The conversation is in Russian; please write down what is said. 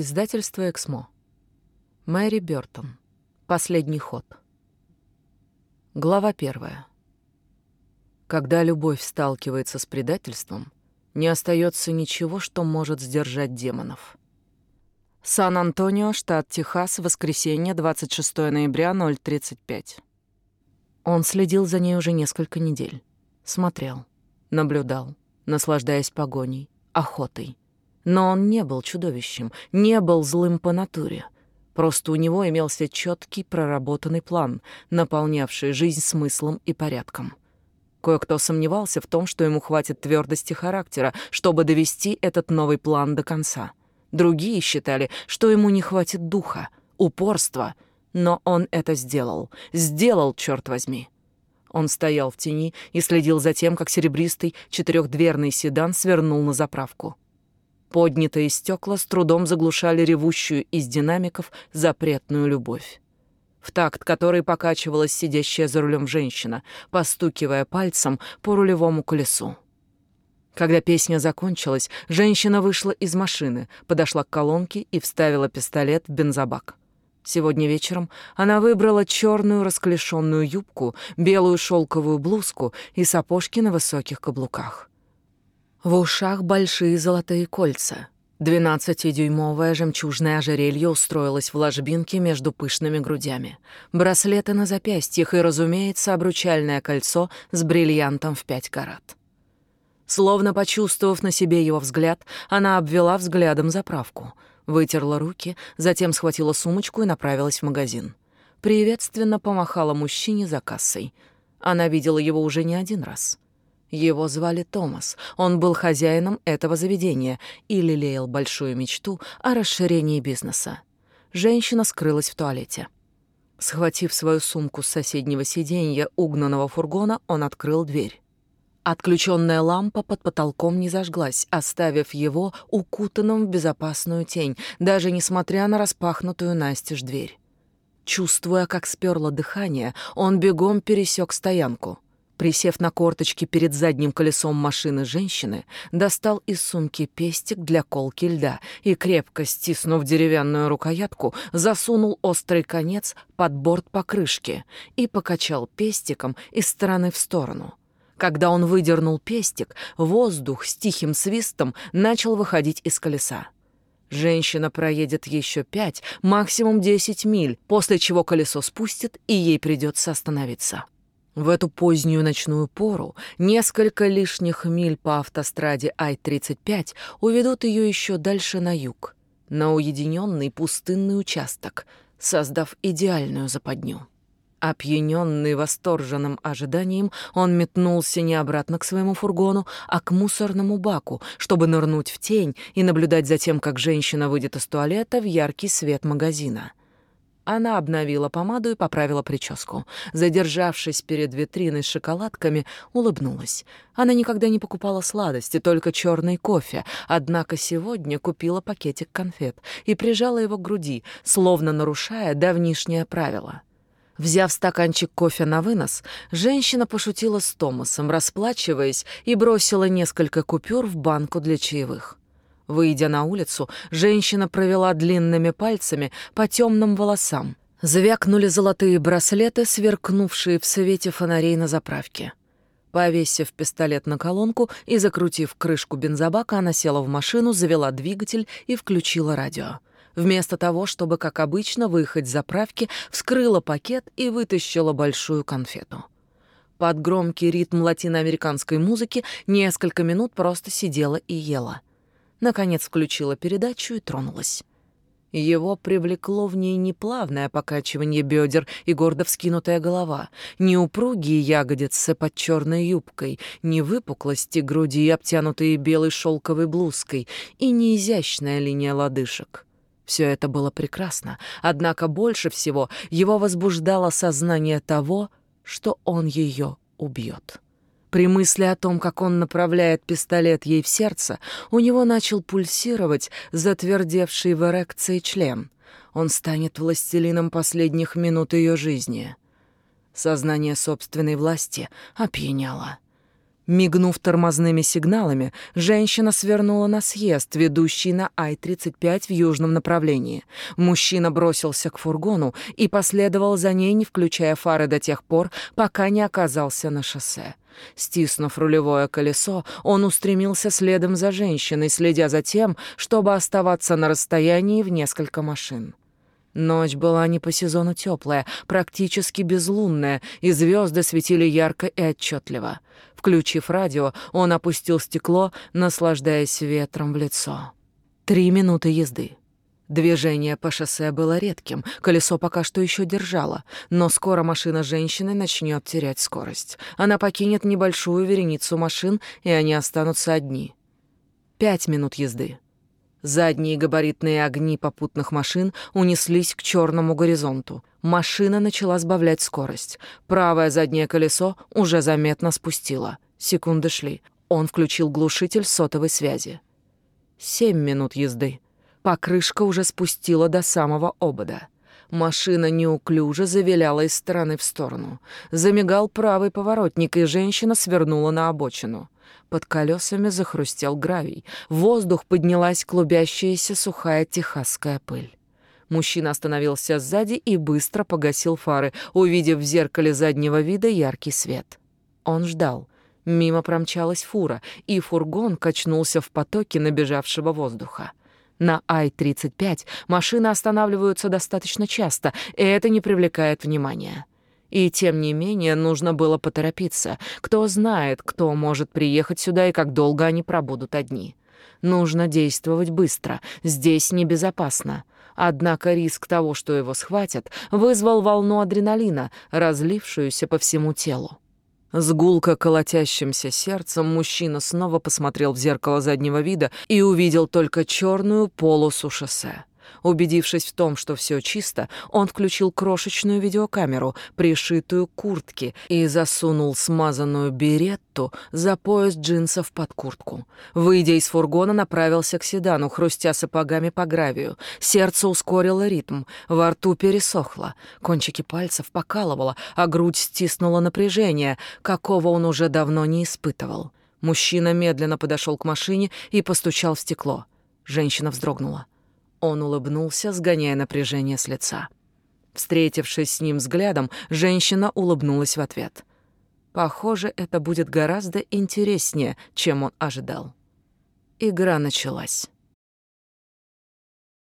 Издательство «Эксмо». Мэри Бёртон. Последний ход. Глава первая. Когда любовь сталкивается с предательством, не остается ничего, что может сдержать демонов. Сан-Антонио, штат Техас, воскресенье, 26 ноября, 0.35. Он следил за ней уже несколько недель. Смотрел, наблюдал, наслаждаясь погоней, охотой. Но он не был чудовищем, не был злым по натуре. Просто у него имелся четкий проработанный план, наполнявший жизнь смыслом и порядком. Кое-кто сомневался в том, что ему хватит твердости характера, чтобы довести этот новый план до конца. Другие считали, что ему не хватит духа, упорства, но он это сделал. Сделал, черт возьми. Он стоял в тени и следил за тем, как серебристый четырехдверный седан свернул на заправку. Поднятые стекла с трудом заглушали ревущую из динамиков запретную любовь. В такт которой покачивалась сидящая за рулем женщина, постукивая пальцем по рулевому колесу. Когда песня закончилась, женщина вышла из машины, подошла к колонке и вставила пистолет в бензобак. Сегодня вечером она выбрала черную расклешенную юбку, белую шелковую блузку и сапожки на высоких каблуках. В ушах большие золотые кольца. Двенадцатидюймовое жемчужное ожерелье устроилось в ложбинке между пышными грудями. Браслеты на запястьях и, разумеется, обручальное кольцо с бриллиантом в пять карат. Словно почувствовав на себе его взгляд, она обвела взглядом заправку, вытерла руки, затем схватила сумочку и направилась в магазин. Приветственно помахала мужчине за кассой. Она видела его уже не один раз — его звали Томас. Он был хозяином этого заведения и лелеял большую мечту о расширении бизнеса. Женщина скрылась в туалете. Схватив свою сумку с соседнего сиденья угнанного фургона, он открыл дверь. Отключенная лампа под потолком не зажглась, оставив его укутанным в безопасную тень, даже несмотря на распахнутую настежь дверь. Чувствуя, как сперло дыхание, он бегом пересек стоянку — Присев на корточки перед задним колесом машины женщины, достал из сумки пестик для колки льда и, крепко стиснув деревянную рукоятку, засунул острый конец под борт покрышки и покачал пестиком из стороны в сторону. Когда он выдернул пестик, воздух с тихим свистом начал выходить из колеса. Женщина проедет еще пять, максимум десять миль, после чего колесо спустит, и ей придется остановиться. В эту позднюю ночную пору несколько лишних миль по автостраде Ай-35 уведут ее еще дальше на юг, на уединенный пустынный участок, создав идеальную западню. Опьяненный восторженным ожиданием, он метнулся не обратно к своему фургону, а к мусорному баку, чтобы нырнуть в тень и наблюдать за тем, как женщина выйдет из туалета в яркий свет магазина. Она обновила помаду и поправила прическу. Задержавшись перед витриной с шоколадками, улыбнулась. Она никогда не покупала сладости, только черный кофе, однако сегодня купила пакетик конфет и прижала его к груди, словно нарушая давнишнее правило. Взяв стаканчик кофе на вынос, женщина пошутила с Томасом, расплачиваясь, и бросила несколько купюр в банку для чаевых. Выйдя на улицу, женщина провела длинными пальцами по темным волосам. Звякнули золотые браслеты, сверкнувшие в свете фонарей на заправке. Повесив пистолет на колонку и закрутив крышку бензобака, она села в машину, завела двигатель и включила радио. Вместо того, чтобы, как обычно, выехать с заправки, вскрыла пакет и вытащила большую конфету. Под громкий ритм латиноамериканской музыки несколько минут просто сидела и ела — наконец включила передачу и тронулась. Его привлекло в ней не плавное покачивание бедер и гордо вскинутая голова, не упругие ягодицы под черной юбкой, не выпуклости груди, обтянутые белой шелковой блузкой, и не изящная линия лодыжек. Все это было прекрасно, однако больше всего его возбуждало сознание того, что он ее убьет. При мысли о том, как он направляет пистолет ей в сердце, у него начал пульсировать затвердевший в эрекции член. Он станет властелином последних минут ее жизни. Сознание собственной власти опьяняло. Мигнув тормозными сигналами, женщина свернула на съезд, ведущий на Ай-35 в южном направлении. Мужчина бросился к фургону и последовал за ней, не включая фары до тех пор, пока не оказался на шоссе. Стиснув рулевое колесо, он устремился следом за женщиной, следя за тем, чтобы оставаться на расстоянии в несколько машин. Ночь была не по сезону теплая, практически безлунная, и звезды светили ярко и отчетливо. Включив радио, он опустил стекло, наслаждаясь ветром в лицо. Три минуты езды. Движение по шоссе было редким, колесо пока что еще держало, но скоро машина женщины начнет терять скорость. Она покинет небольшую вереницу машин, и они останутся одни. Пять минут езды. Задние габаритные огни попутных машин унеслись к черному горизонту. Машина начала сбавлять скорость. Правое заднее колесо уже заметно спустило. Секунды шли. Он включил глушитель сотовой связи. Семь минут езды. Покрышка уже спустила до самого обода. Машина неуклюже завиляла из стороны в сторону. Замигал правый поворотник, и женщина свернула на обочину. Под колесами захрустел гравий. В воздух поднялась клубящаяся сухая техасская пыль. Мужчина остановился сзади и быстро погасил фары, увидев в зеркале заднего вида яркий свет. Он ждал. Мимо промчалась фура, и фургон качнулся в потоке набежавшего воздуха. На Ай-35 машины останавливаются достаточно часто, и это не привлекает внимания. И тем не менее нужно было поторопиться. Кто знает, кто может приехать сюда и как долго они пробудут одни. Нужно действовать быстро. Здесь небезопасно. Однако риск того, что его схватят, вызвал волну адреналина, разлившуюся по всему телу. С гулко колотящимся сердцем мужчина снова посмотрел в зеркало заднего вида и увидел только черную полосу шоссе. Убедившись в том, что все чисто, он включил крошечную видеокамеру, пришитую к куртке, и засунул смазанную беретту за пояс джинсов под куртку. Выйдя из фургона, направился к седану, хрустя сапогами по гравию. Сердце ускорило ритм, во рту пересохло, кончики пальцев покалывало, а грудь стиснула напряжение, какого он уже давно не испытывал. Мужчина медленно подошел к машине и постучал в стекло. Женщина вздрогнула. Он улыбнулся, сгоняя напряжение с лица. Встретившись с ним взглядом, женщина улыбнулась в ответ. Похоже, это будет гораздо интереснее, чем он ожидал. Игра началась.